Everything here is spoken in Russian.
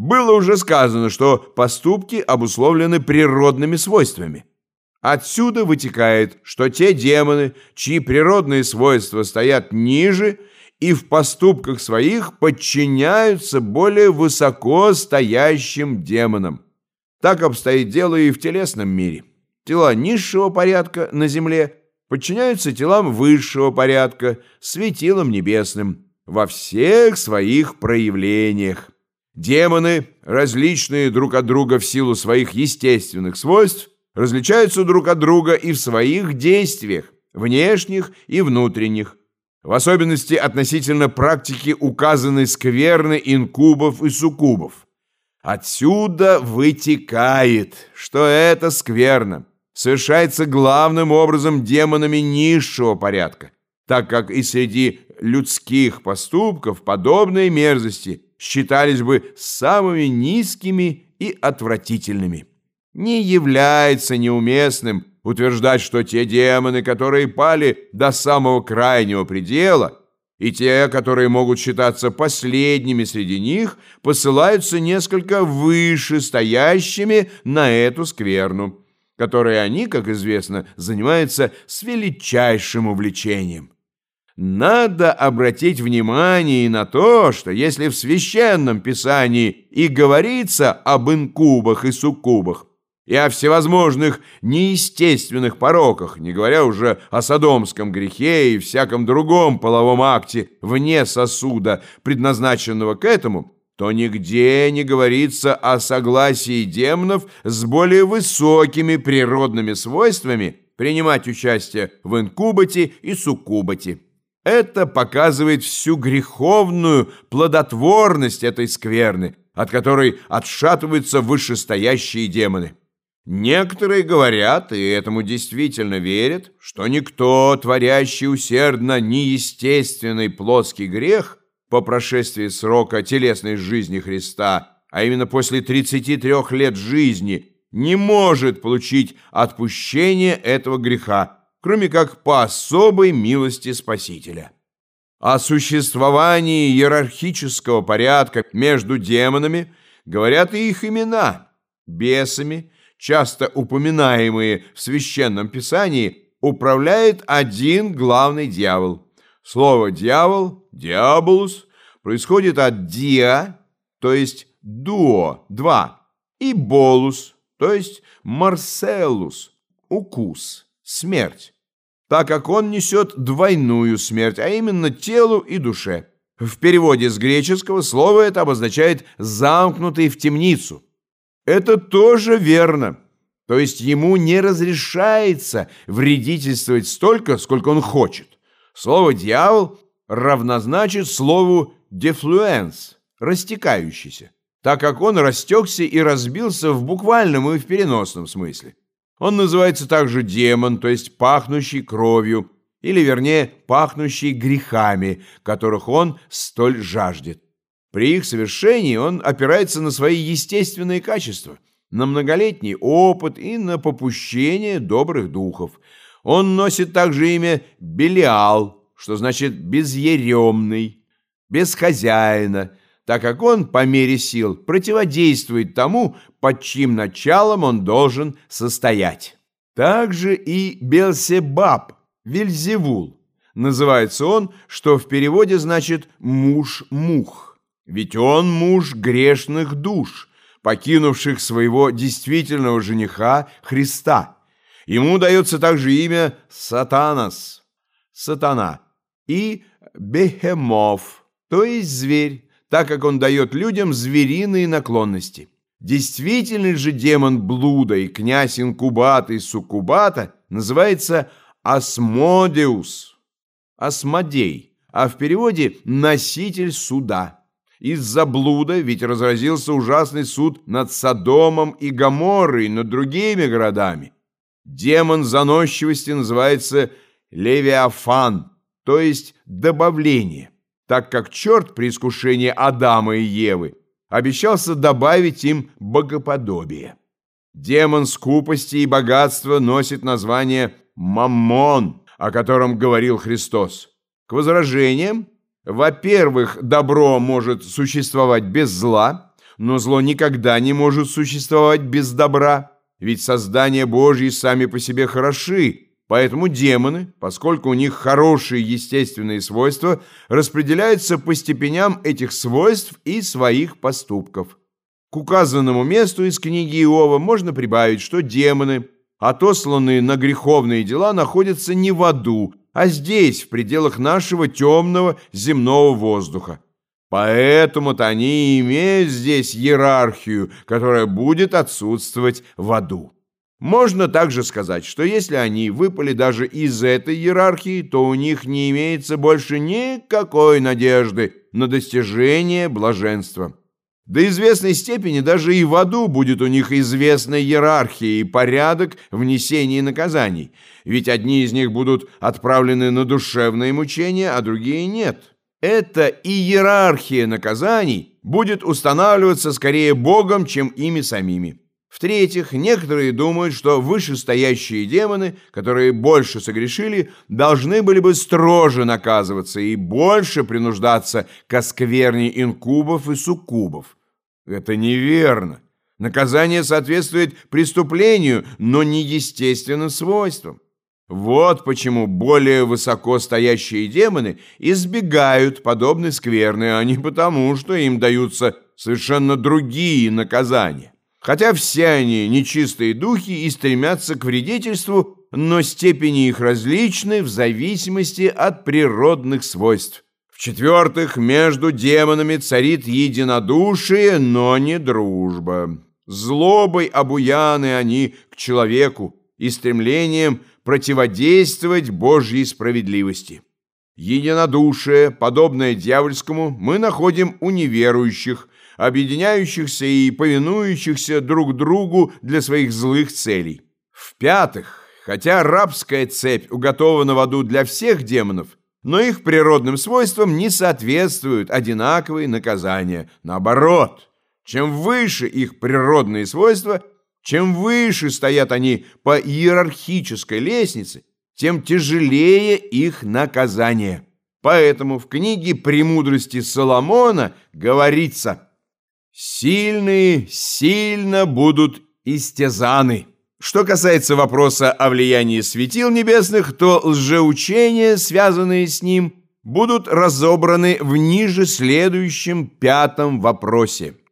было уже сказано, что поступки обусловлены природными свойствами. Отсюда вытекает, что те демоны, чьи природные свойства стоят ниже и в поступках своих подчиняются более высоко стоящим демонам. Так обстоит дело и в телесном мире. Тела низшего порядка на земле подчиняются телам высшего порядка, светилам небесным, во всех своих проявлениях. Демоны, различные друг от друга в силу своих естественных свойств, различаются друг от друга и в своих действиях, внешних и внутренних, в особенности относительно практики указанной скверны инкубов и суккубов. Отсюда вытекает, что это скверно совершается главным образом демонами низшего порядка, так как и среди людских поступков подобные мерзости считались бы самыми низкими и отвратительными не является неуместным утверждать, что те демоны, которые пали до самого крайнего предела, и те, которые могут считаться последними среди них, посылаются несколько выше стоящими на эту скверну, которой они, как известно, занимаются с величайшим увлечением. Надо обратить внимание на то, что если в Священном Писании и говорится об инкубах и суккубах, и о всевозможных неестественных пороках, не говоря уже о садомском грехе и всяком другом половом акте вне сосуда, предназначенного к этому, то нигде не говорится о согласии демонов с более высокими природными свойствами принимать участие в инкубате и суккубате. Это показывает всю греховную плодотворность этой скверны, от которой отшатываются вышестоящие демоны. Некоторые говорят, и этому действительно верят, что никто, творящий усердно неестественный плоский грех по прошествии срока телесной жизни Христа, а именно после 33 лет жизни, не может получить отпущение этого греха, кроме как по особой милости Спасителя. О существовании иерархического порядка между демонами говорят и их имена – бесами – часто упоминаемые в Священном Писании, управляет один главный дьявол. Слово «дьявол» – «диаболус» происходит от «диа», то есть «дуо» – «два», и «болус», то есть «марселус» – «укус», «смерть», так как он несет двойную смерть, а именно телу и душе. В переводе с греческого слово это обозначает «замкнутый в темницу». Это тоже верно. То есть ему не разрешается вредительствовать столько, сколько он хочет. Слово «дьявол» равнозначит слову «дефлюенс» – «растекающийся», так как он растекся и разбился в буквальном и в переносном смысле. Он называется также демон, то есть пахнущий кровью, или, вернее, пахнущий грехами, которых он столь жаждет. При их совершении он опирается на свои естественные качества, на многолетний опыт и на попущение добрых духов. Он носит также имя Белиал, что значит «безъеремный», «без хозяина», так как он по мере сил противодействует тому, под чьим началом он должен состоять. Также и Белсебаб, Вельзевул, называется он, что в переводе значит «муж-мух». Ведь он муж грешных душ, покинувших своего действительного жениха Христа. Ему дается также имя Сатанас, сатана, и Бехемов, то есть зверь, так как он дает людям звериные наклонности. Действительный же демон блуда и князь инкубата и суккубата называется Асмодеус, Асмодей, а в переводе «носитель суда». Из-за блуда ведь разразился ужасный суд над Содомом и Гоморрой, над другими городами. Демон заносчивости называется Левиафан, то есть добавление, так как черт при искушении Адама и Евы обещался добавить им богоподобие. Демон скупости и богатства носит название Маммон, о котором говорил Христос. К возражениям во-первых, добро может существовать без зла, но зло никогда не может существовать без добра, ведь создания Божьи сами по себе хороши, поэтому демоны, поскольку у них хорошие естественные свойства, распределяются по степеням этих свойств и своих поступков. К указанному месту из книги Иова можно прибавить, что демоны, отосланные на греховные дела, находятся не в аду, а здесь, в пределах нашего темного земного воздуха. Поэтому-то они и имеют здесь иерархию, которая будет отсутствовать в аду. Можно также сказать, что если они выпали даже из этой иерархии, то у них не имеется больше никакой надежды на достижение блаженства. До известной степени даже и в аду будет у них известная иерархия и порядок внесения наказаний, ведь одни из них будут отправлены на душевные мучения, а другие нет. Эта иерархия наказаний будет устанавливаться скорее Богом, чем ими самими. В-третьих, некоторые думают, что вышестоящие демоны, которые больше согрешили, должны были бы строже наказываться и больше принуждаться к оскверне инкубов и суккубов. Это неверно. Наказание соответствует преступлению, но не естественным свойствам. Вот почему более высоко стоящие демоны избегают подобной скверны, а не потому, что им даются совершенно другие наказания. Хотя все они нечистые духи и стремятся к вредительству, но степени их различны в зависимости от природных свойств. В-четвертых, между демонами царит единодушие, но не дружба. Злобой обуяны они к человеку и стремлением противодействовать Божьей справедливости. Единодушие, подобное дьявольскому, мы находим у неверующих, объединяющихся и повинующихся друг другу для своих злых целей. В-пятых, хотя рабская цепь уготована в аду для всех демонов, но их природным свойствам не соответствуют одинаковые наказания. Наоборот, чем выше их природные свойства, чем выше стоят они по иерархической лестнице, тем тяжелее их наказание. Поэтому в книге «Премудрости Соломона» говорится «Сильные сильно будут истязаны». Что касается вопроса о влиянии светил небесных, то лжеучения, связанные с ним, будут разобраны в ниже следующем пятом вопросе –